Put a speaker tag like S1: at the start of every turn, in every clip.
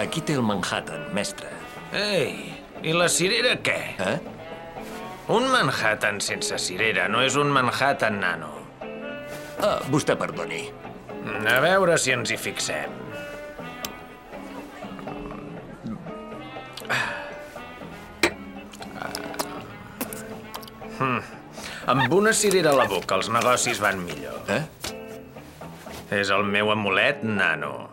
S1: Aquí té el Manhattan, mestre.
S2: Ei, i la cirera què?
S1: Eh?
S2: Un Manhattan sense cirera no és un Manhattan nano.
S1: Ah, vostè perdoni.
S2: A veure si ens hi fixem. Hmm. Amb una cirera a la boca els negocis van millor.
S1: Eh?
S2: És el meu amulet nano.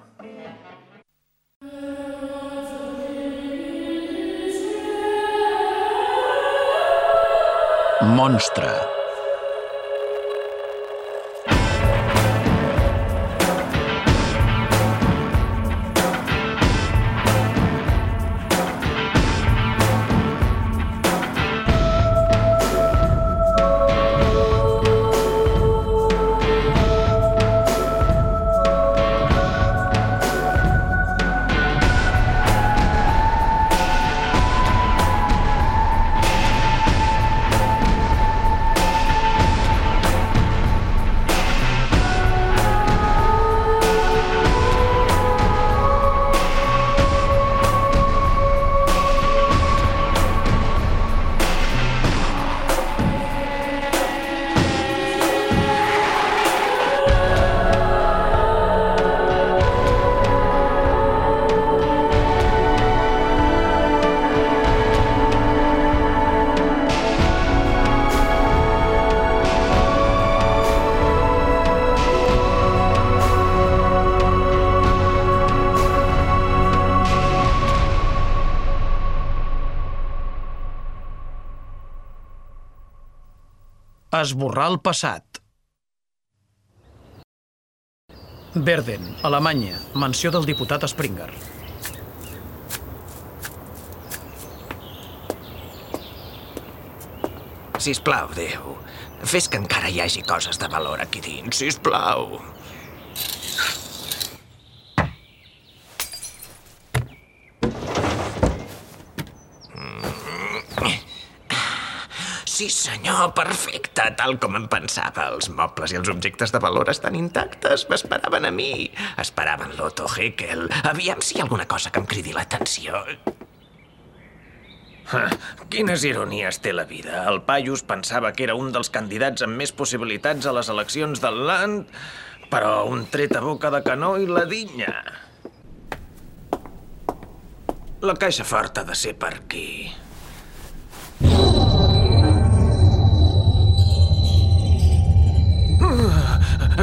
S3: Monstre. Esborrar el passat. Verden, Alemanya. Mansió del diputat Springer.
S2: Sisplau, Déu, fes que encara hi hagi coses de valor aquí dins, sisplau. Sí, senyor, perfecte, tal com em pensava. Els mobles i els objectes de valor estan intactes. M'esperaven a mi. Esperaven l'Otto Heckel. Aviam si hi ha alguna cosa que em cridi l'atenció. Quines ironies té la vida. El Paius pensava que era un dels candidats amb més possibilitats a les eleccions del Land, però un tret a boca de canó i la dinya. La caixa forta de ser per aquí. Ah,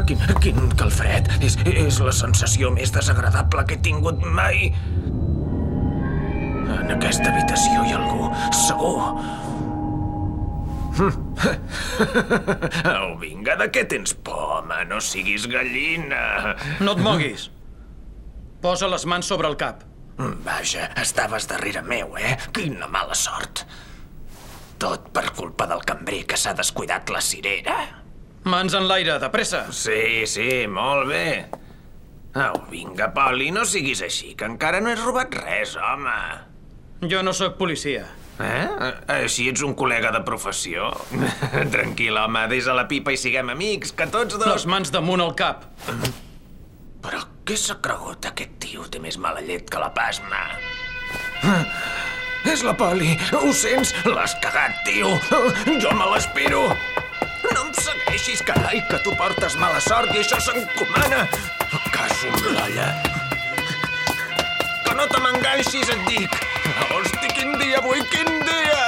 S2: Quin, quin calfred. És, és la sensació més desagradable que he tingut mai. En aquesta habitació hi ha algú, segur. Au, vinga, de què tens por, home? No siguis gallina.
S3: No et moguis. Posa les mans sobre el cap.
S2: Vaja, estaves darrere meu, eh? Quina mala sort. Tot per culpa del cambrer que s'ha descuidat la cirera.
S3: Mans en l'aire, de pressa.
S2: Sí, sí, molt bé. Au, vinga, Poli, no siguis així, que encara no has robat res, home.
S3: Jo no sóc policia.
S2: Eh? Així ets un col·lega de professió? Tranquil, home, desa la pipa i siguem amics, que tots dos...
S3: Les mans damunt el cap.
S2: Però què s'ha cregut aquest tio? Té més mala llet que la pasma. És la Poli. Ho sents? L'has cagat, tio. Jo me l'espero. Segueixis, carai, que tu portes mala sort i això s'encomana. Caso l'olla. Que no te m'enganxis, et dic. Hosti, quin dia avui, quin dia!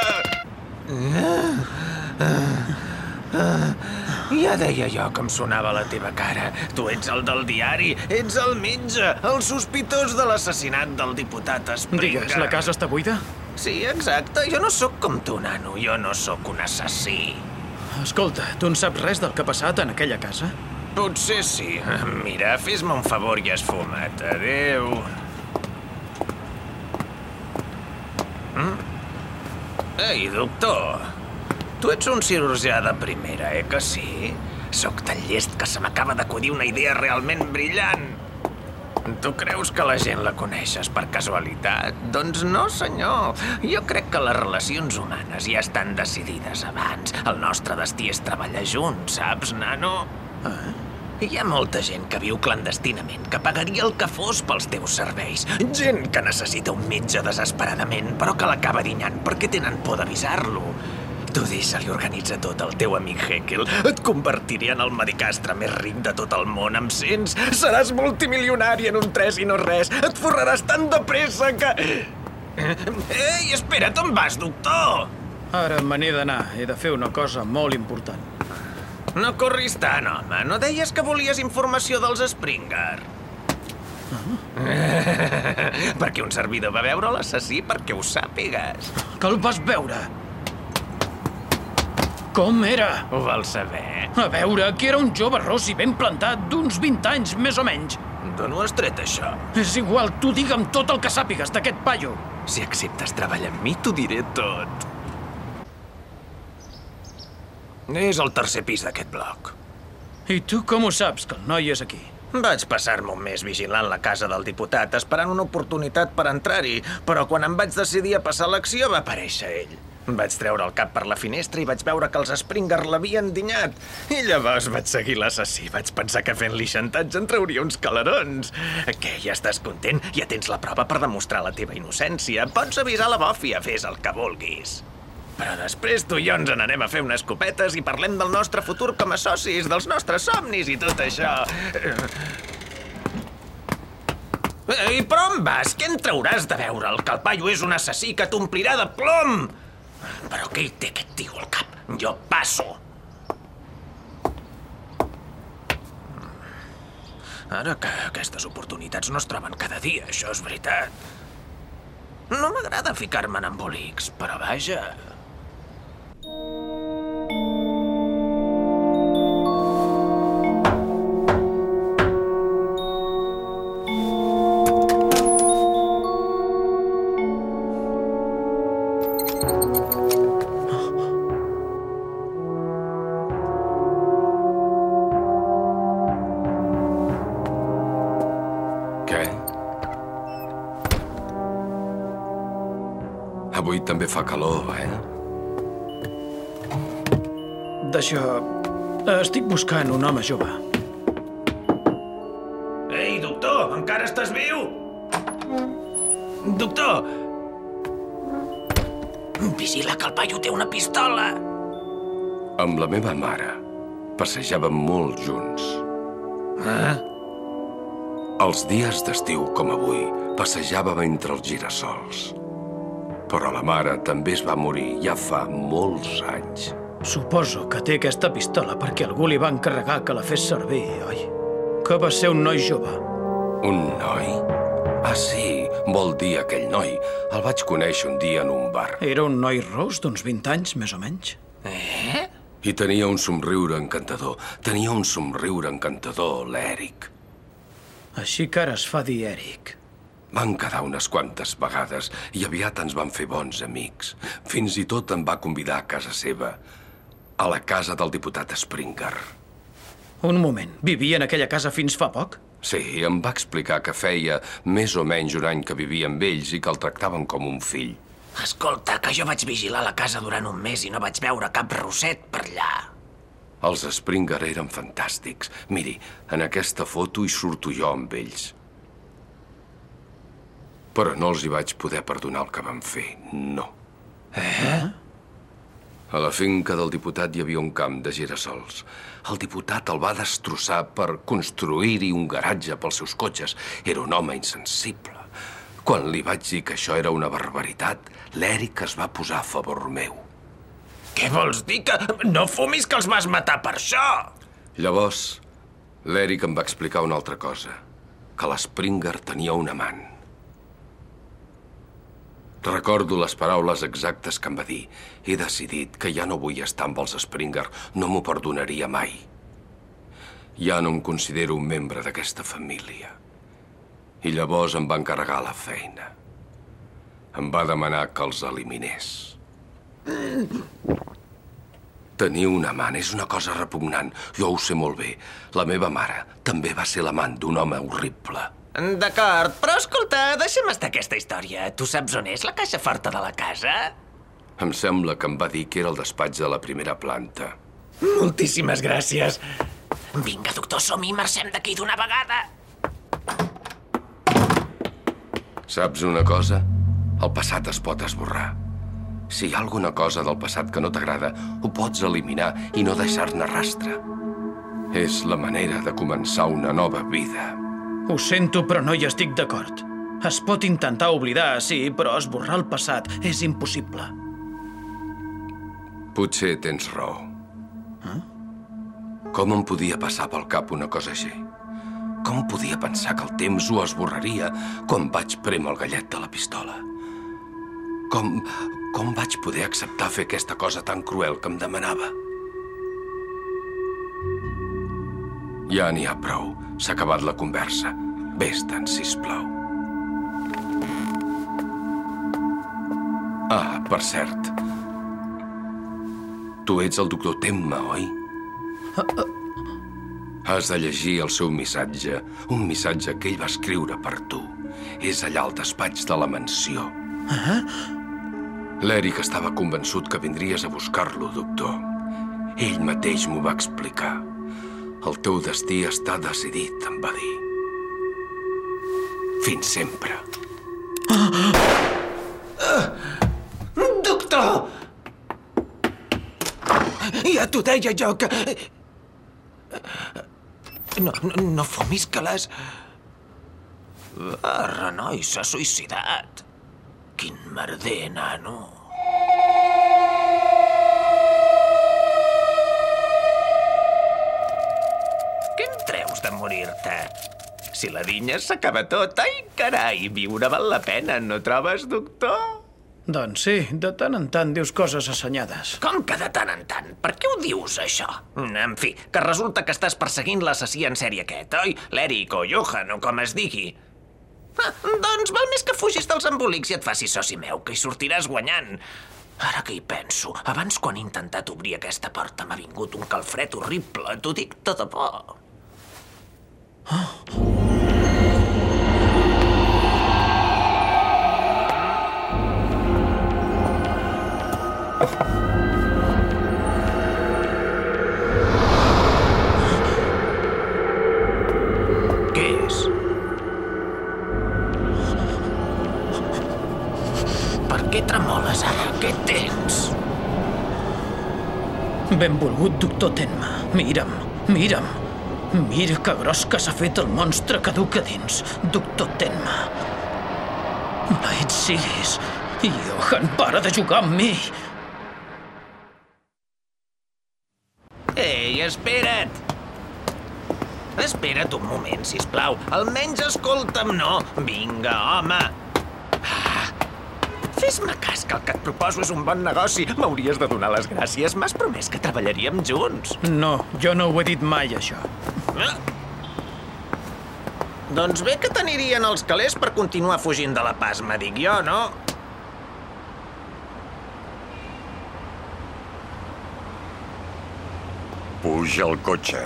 S2: Ja deia jo que em sonava la teva cara. Tu ets el del diari, ets el metge, el sospitós de l'assassinat del diputat Springer.
S3: Digues, la casa està buida?
S2: Sí, exacte. Jo no sóc com tu, nano. Jo no sóc un assassí.
S3: Escolta, tu en saps res del que ha passat en aquella casa?
S2: Potser sí. Mira, fes-me un favor i esfuma't. Adéu. Mm? Ei, doctor. Tu ets un cirurgià de primera, eh que sí? Sóc tan llest que se m'acaba d'acudir una idea realment brillant. Tu creus que la gent la coneixes per casualitat? Doncs no, senyor. Jo crec que les relacions humanes ja estan decidides abans. El nostre destí és treballar junts, saps, nano?
S3: Eh?
S2: Hi ha molta gent que viu clandestinament, que pagaria el que fos pels teus serveis. Gent que necessita un metge desesperadament, però que l'acaba dinyant perquè tenen por d'avisar-lo. Tu deixa-li organitza tot el teu amic Heckel. Et convertiria en el medicastre més ric de tot el món, em sents? Seràs multimilionari en un tres i no res. Et forraràs tan de pressa que... Ei, espera't, on vas, doctor?
S3: Ara me n'he d'anar. He de fer una cosa molt important.
S2: No corris tant, home. No deies que volies informació dels Springer? perquè un servidor va veure l'assassí perquè ho sàpigues.
S3: Que el vas veure? Com era?
S2: Ho vols saber?
S3: A veure, que era un jove ros i ben plantat, d'uns 20 anys, més o menys.
S2: D'on ho has tret, això?
S3: És igual, tu digue'm tot el que sàpigues d'aquest paio.
S2: Si acceptes treballar amb mi, t'ho diré tot. És el tercer pis d'aquest bloc.
S3: I tu com ho saps, que el noi és aquí?
S2: Vaig passar-me un mes vigilant la casa del diputat, esperant una oportunitat per entrar-hi, però quan em vaig decidir a passar l'acció va aparèixer ell. Vaig treure el cap per la finestra i vaig veure que els Springer l'havien dinyat. I llavors vaig seguir l'assassí. Vaig pensar que fent-li xantatge en trauria uns calarons. Què, ja estàs content? Ja tens la prova per demostrar la teva innocència. Pots avisar la bòfia, fes el que vulguis. Però després tu i jo ens n'anem a fer unes copetes i parlem del nostre futur com a socis, dels nostres somnis i tot això. I però on vas? Què en trauràs de veure'l? Que el paio és un assassí que t'omplirà de plom! Però què hi té aquest tio al cap? Jo passo. Ara que aquestes oportunitats no es troben cada dia, això és veritat. No m'agrada ficar-me en embolics, però vaja...
S4: calor, eh?
S3: D'això... Estic buscant un home jove.
S2: Ei, doctor, encara estàs viu? Doctor! Vigila que el paio té una pistola.
S4: Amb la meva mare passejàvem molt junts.
S2: Ah?
S4: Els dies d'estiu com avui passejàvem entre els girassols. Però la mare també es va morir ja fa molts anys.
S3: Suposo que té aquesta pistola perquè algú li va encarregar que la fes servir, oi? Que va ser un noi jove.
S4: Un noi? Ah, sí, vol dir aquell noi. El vaig conèixer un dia en un bar.
S3: Era un noi ros d'uns 20 anys, més o menys.
S2: Eh?
S4: I tenia un somriure encantador. Tenia un somriure encantador, l'Eric.
S3: Així que ara es fa dir Eric.
S4: Van quedar unes quantes vegades i aviat ens van fer bons amics. Fins i tot em va convidar a casa seva, a la casa del diputat Springer.
S3: Un moment, vivia en aquella casa fins fa poc?
S4: Sí, em va explicar que feia més o menys un any que vivia amb ells i que el tractaven com un fill.
S2: Escolta, que jo vaig vigilar la casa durant un mes i no vaig veure cap rosset per allà.
S4: Els Springer eren fantàstics. Miri, en aquesta foto hi surto jo amb ells. Però no els hi vaig poder perdonar el que van fer, no.
S2: Eh?
S4: A la finca del diputat hi havia un camp de girassols. El diputat el va destrossar per construir-hi un garatge pels seus cotxes. Era un home insensible. Quan li vaig dir que això era una barbaritat, l'Eric es va posar a favor meu.
S2: Què vols dir? Que no fumis que els vas matar per això?
S4: Llavors, l'Eric em va explicar una altra cosa. Que l'Springer tenia un amant. Recordo les paraules exactes que em va dir. He decidit que ja no vull estar amb els Springer. No m'ho perdonaria mai. Ja no em considero un membre d'aquesta família. I llavors em va encarregar la feina. Em va demanar que els eliminés. Tenir un amant és una cosa repugnant. Jo ho sé molt bé. La meva mare també va ser l'amant d'un home horrible.
S2: D'acord, però escolta, deixa'm estar aquesta història. Tu saps on és la caixa forta de la casa?
S4: Em sembla que em va dir que era el despatx de la primera planta.
S2: Moltíssimes gràcies. Vinga, doctor, som-hi, marxem d'aquí d'una vegada.
S4: Saps una cosa? El passat es pot esborrar. Si hi ha alguna cosa del passat que no t'agrada, ho pots eliminar i no deixar-ne rastre. És la manera de començar una nova vida.
S3: Ho sento, però no hi estic d'acord. Es pot intentar oblidar, sí, però esborrar el passat és impossible.
S4: Potser tens raó. Eh? Com em podia passar pel cap una cosa així? Com podia pensar que el temps ho esborraria quan vaig prémer el gallet de la pistola? Com, com vaig poder acceptar fer aquesta cosa tan cruel que em demanava? Ja n'hi ha prou. S'ha acabat la conversa. Vés-te'n, sisplau. Ah, per cert. Tu ets el doctor Temma, oi? Has de llegir el seu missatge, un missatge que ell va escriure per tu. És allà al despatx de la mansió. Ah? L'Eric estava convençut que vindries a buscar-lo, doctor. Ell mateix m'ho va explicar. El teu destí està decidit, em va dir. Fins sempre.
S2: Doctor! Ja t'ho deia jo que... No, no, no fumis que les... Ah, Renoi s'ha suïcidat. Quin merder, nano. De morir-te? Si la vinya s'acaba tot, ai, carai, viure val la pena, no trobes, doctor?
S3: Doncs sí, de tant en tant dius coses assenyades.
S2: Com que de tant en tant? Per què ho dius, això? En fi, que resulta que estàs perseguint l'assassí en sèrie aquest, oi? L'Eric o Johan, o com es digui. Ah, doncs val més que fugis dels embolics i et facis soci meu, que hi sortiràs guanyant. Ara que hi penso, abans quan he intentat obrir aquesta porta m'ha vingut un calfred horrible, t'ho dic de por. Què és? Per què tremoles ara? Què tens?
S3: Benvolgut doctor Tenma. Mira'm, mira'm. Mira que gros que s'ha fet el monstre que duc a dins, doctor Tenma. No ets siguis. Johan, para de jugar amb mi.
S2: Ei, espera't! Espera't un moment, si plau. Almenys escolta'm, no? Vinga, home! Ah, Fes-me cas, que el que et proposo és un bon negoci. M'hauries de donar les gràcies. M'has promès que treballaríem junts.
S3: No, jo no ho he dit mai, això.
S2: Ah. Doncs bé que t'anirien els calés per continuar fugint de la pasma, dic jo, no?
S5: Puja al cotxe.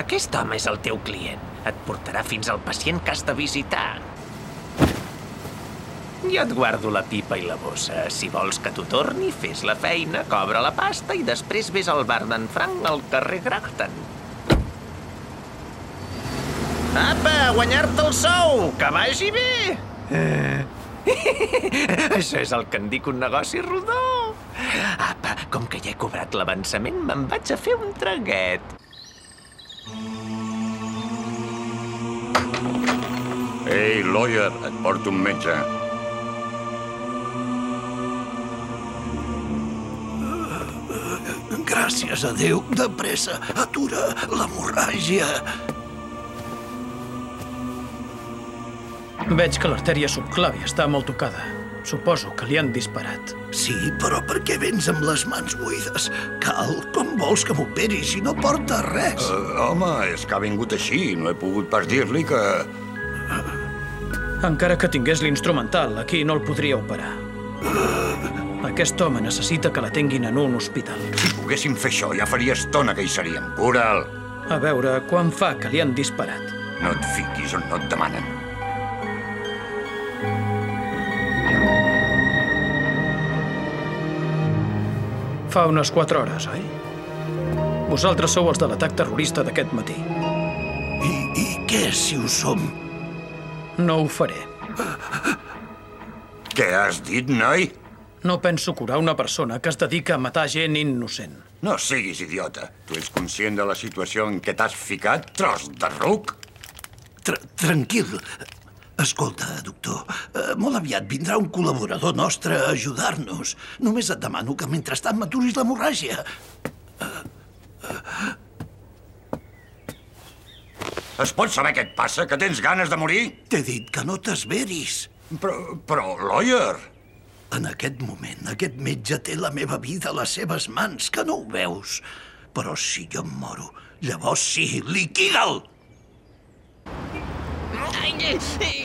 S2: Aquest home és el teu client. Et portarà fins al pacient que has de visitar. Jo et guardo la pipa i la bossa. Si vols que t'ho torni, fes la feina, cobra la pasta i després vés al bar d'en Frank al carrer Grafton. Apa, a guanyar-te el sou! Que vagi bé! Això és el que en dic un negoci rodó. Apa, com que ja he cobrat l'avançament, me'n vaig a fer un traguet.
S5: Ei, lawyer, et porto un metge.
S6: Gràcies a Déu, de pressa, atura l'hemorràgia.
S3: Veig que l'artèria subclàvia està molt tocada. Suposo que li han disparat.
S6: Sí, però per què vens amb les mans buides? Cal, com vols que m'operi si no porta res?
S5: Uh, home, és que ha vingut així. No he pogut pas dir-li que...
S3: Encara que tingués l'instrumental, aquí no el podria operar. Aquest home necessita que l'atenguin en un hospital.
S5: Si poguéssim fer això, ja faria estona que hi seríem. Cura'l.
S3: A veure, quan fa que li han disparat?
S5: No et fiquis on no et demanen.
S3: Fa unes quatre hores, oi? Vosaltres sou els de l'atac terrorista d'aquest matí.
S6: I, I què si ho som?
S3: No ho faré.
S5: Què has dit, noi?
S3: No penso curar una persona que es dedica a matar gent innocent.
S5: No siguis idiota. Tu ets conscient de la situació en què t'has ficat, tros de ruc?
S6: Tra tranquil. Escolta, doctor, eh, molt aviat vindrà un col·laborador nostre a ajudar-nos. Només et demano que mentrestant m'aturis l'hemorràgia.
S5: Es pot saber què et passa? Que tens ganes de morir?
S6: T'he dit que no t'esveris.
S5: Però, però, lawyer...
S6: En aquest moment, aquest metge té la meva vida a les seves mans, que no ho veus. Però si jo em moro, llavors sí, liquida'l!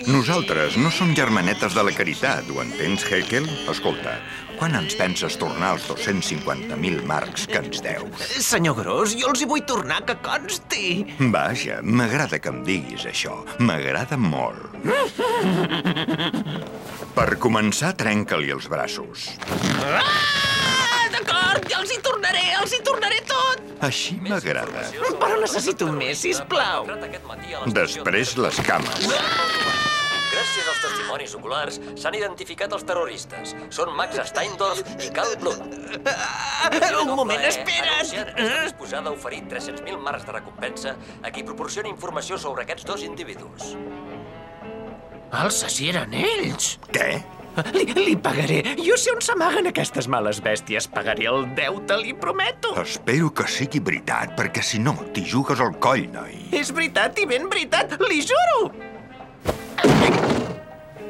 S7: Nosaltres no som germanetes de la caritat, ho entens, Heckel? Escolta, quan ens penses tornar els 250.000 marcs que ens deus?
S2: Senyor Gros, jo els hi vull tornar, que consti.
S7: Vaja, m'agrada que em diguis això. M'agrada molt. Per començar, trenca-li els braços.
S2: Ah, d'acord, ja els hi tornaré, els hi tornaré tot.
S7: Així m'agrada.
S2: Però necessito més, sisplau.
S7: Després les cames.
S1: Gràcies als testimonis oculars s'han identificat els terroristes. Són Max Steindorf i Carl Blunt.
S2: Un moment, espera't.
S1: Anunciant està disposada a oferir 300.000 marcs de recompensa a qui proporcioni informació sobre aquests dos individus.
S2: Alça, si eren ells.
S7: Què?
S2: Li, li pagaré. Jo sé on s'amaguen aquestes males bèsties. Pagaré el deute, li prometo.
S7: Espero que sigui veritat, perquè si no, t'hi jugues al coll, noi.
S2: És veritat i ben veritat, li juro!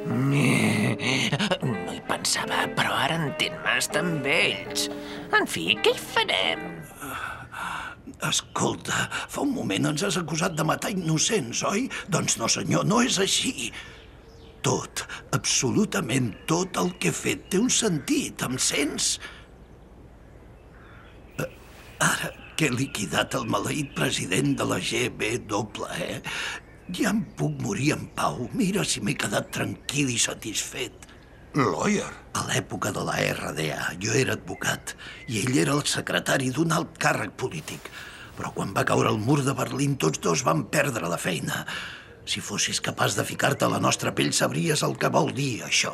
S2: No hi pensava, però ara entén-me, estan vells. En fi, què hi farem?
S6: Escolta, fa un moment ens has acusat de matar innocents, oi? Doncs no, senyor, no és així. Tot, absolutament tot el que he fet té un sentit, em sents? Eh, Ara que he liquidat el maleït president de la GBE, ja em puc morir en pau. Mira si m'he quedat tranquil i satisfet.
S5: Lawyer?
S6: A l'època de la RDA jo era advocat i ell era el secretari d'un alt càrrec polític. Però quan va caure el mur de Berlín tots dos van perdre la feina. Si fossis capaç de ficar-te a la nostra pell sabries el que vol dir això.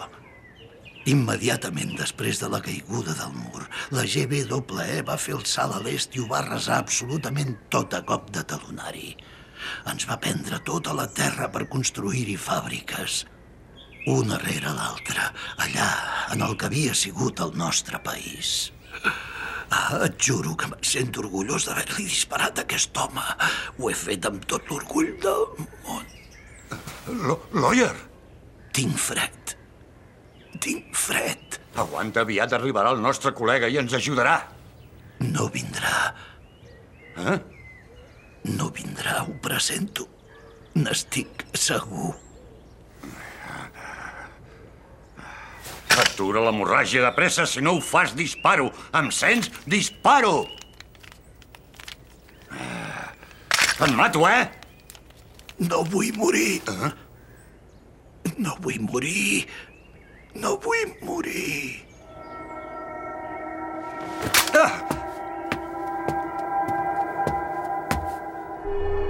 S6: Immediatament després de la caiguda del mur, la GBE va fer el salt a l'est i ho va arrasar absolutament tot a cop de talonari. Ens va prendre tota la terra per construir-hi fàbriques. Una rere l'altra, allà, en el que havia sigut el nostre país. Ah, et juro que em sento orgullós d'haver-li disparat a aquest home. Ho he fet amb tot l'orgull del món.
S5: Lawyer?
S6: Tinc fred. Tinc fred.
S5: Aguanta, aviat arribarà el nostre col·lega i ens ajudarà.
S6: No vindrà.
S5: Eh?
S6: No vindrà, ho presento. N'estic segur.
S5: Atura l'hemorràgia de pressa, si no ho fas, disparo. Em sents? Disparo! Eh, Et mato, eh?
S6: No vull morir. No vull morir. No vull morir.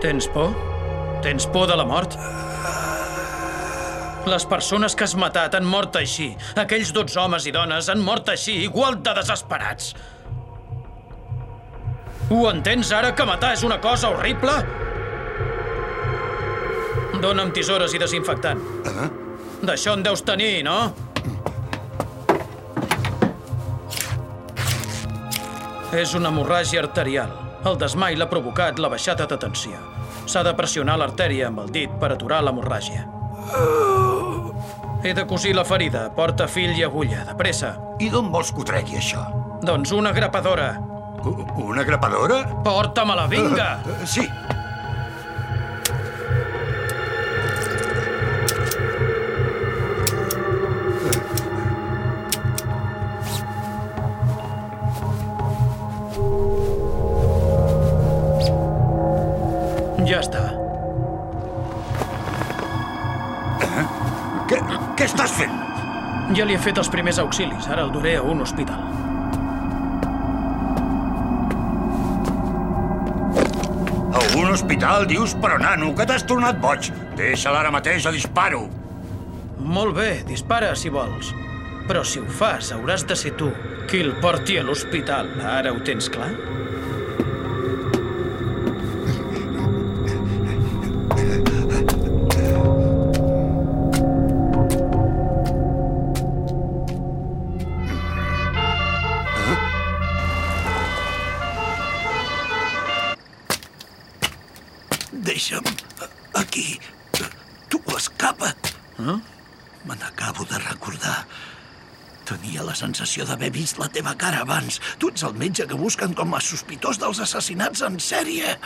S3: Tens por? Tens por de la mort? Les persones que has matat han mort així. Aquells 12 homes i dones han mort així, igual de desesperats. Ho entens ara, que matar és una cosa horrible? Dóna'm tisores i desinfectant.
S5: Eh?
S3: D'això en deus tenir, no? És una hemorràgia arterial. El desmai l'ha provocat la baixada de tensió. S'ha de pressionar l'artèria amb el dit per aturar l'hemorràgia. He de cosir la ferida. Porta fil i agulla. De pressa.
S5: I d'on vols que ho tregui, això?
S3: Doncs una grapadora.
S5: U- Una grapadora?
S3: Porta-me-la, vinga!
S5: Eh, Sí.
S3: Ja li he fet els primers auxilis. Ara el duré a un hospital.
S5: Un hospital, dius? Però, nano, que t'has tornat boig. Deixa-la ara mateix o disparo.
S3: Molt bé, dispara si vols. Però si ho fas, hauràs de ser tu qui el porti a l'hospital. Ara ho tens clar?
S6: Sensació d'haver vist la teva cara abans. Tu ets el metge que busquen com a sospitós dels assassinats en sèrie.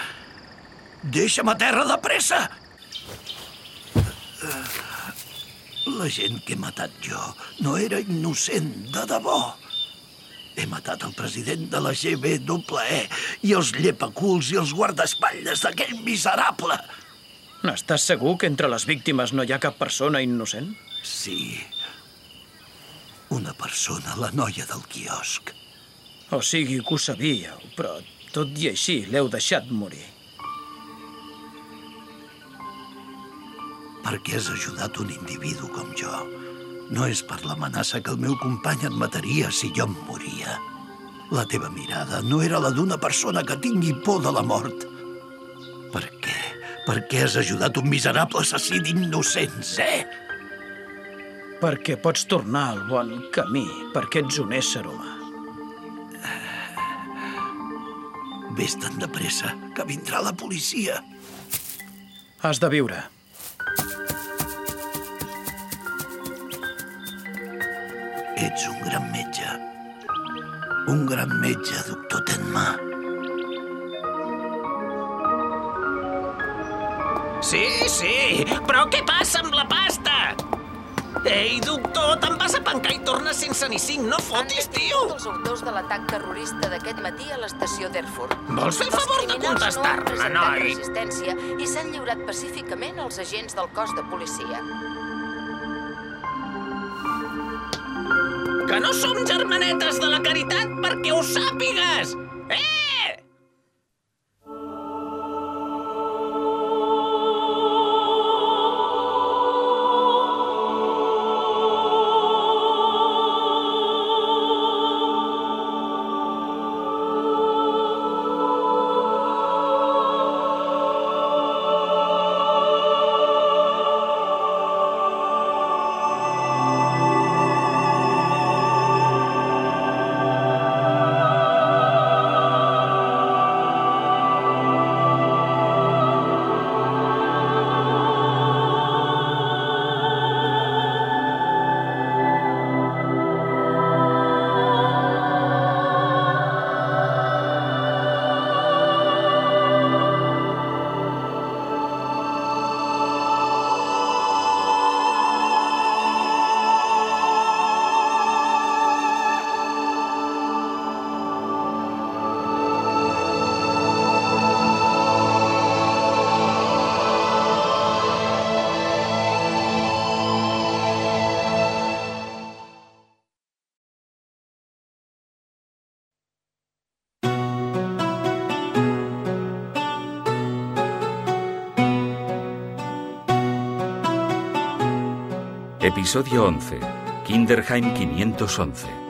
S6: Deixa'm a terra de pressa! La gent que he matat jo no era innocent, de debò. He matat el president de la GBE i els llepaculs i els guardaespatlles d'aquell miserable.
S3: N'estàs segur que entre les víctimes no hi ha cap persona innocent?
S6: Sí. Una persona, la noia del quiosc.
S3: O sigui que ho sabíeu, però tot i així l'heu deixat morir.
S6: Per què has ajudat un individu com jo? No és per l'amenaça que el meu company et mataria si jo em moria. La teva mirada no era la d'una persona que tingui por de la mort. Per què? Per què has ajudat un miserable assassí d'innocents, eh?
S3: Perquè pots tornar al bon camí, perquè ets un ésser humà.
S6: Vés-te'n de pressa, que vindrà la policia.
S3: Has de viure.
S6: Ets un gran metge. Un gran metge, doctor Tenma.
S2: Sí, sí, però què passa amb la pasta? Ei, doctor, te'n vas a pencar i tornes sense ni cinc. No
S8: Han
S2: fotis, tio!
S8: els autors de l'atac terrorista d'aquest matí a l'estació d'Erfurt.
S2: Vols fer
S8: Els
S2: favor de contestar-me,
S8: no han
S2: noi?
S8: resistència i s'han lliurat pacíficament als agents del cos de policia.
S2: Que no som germanetes de la caritat perquè ho sàpigues! Eh!
S9: Episodio 11. Kinderheim 511.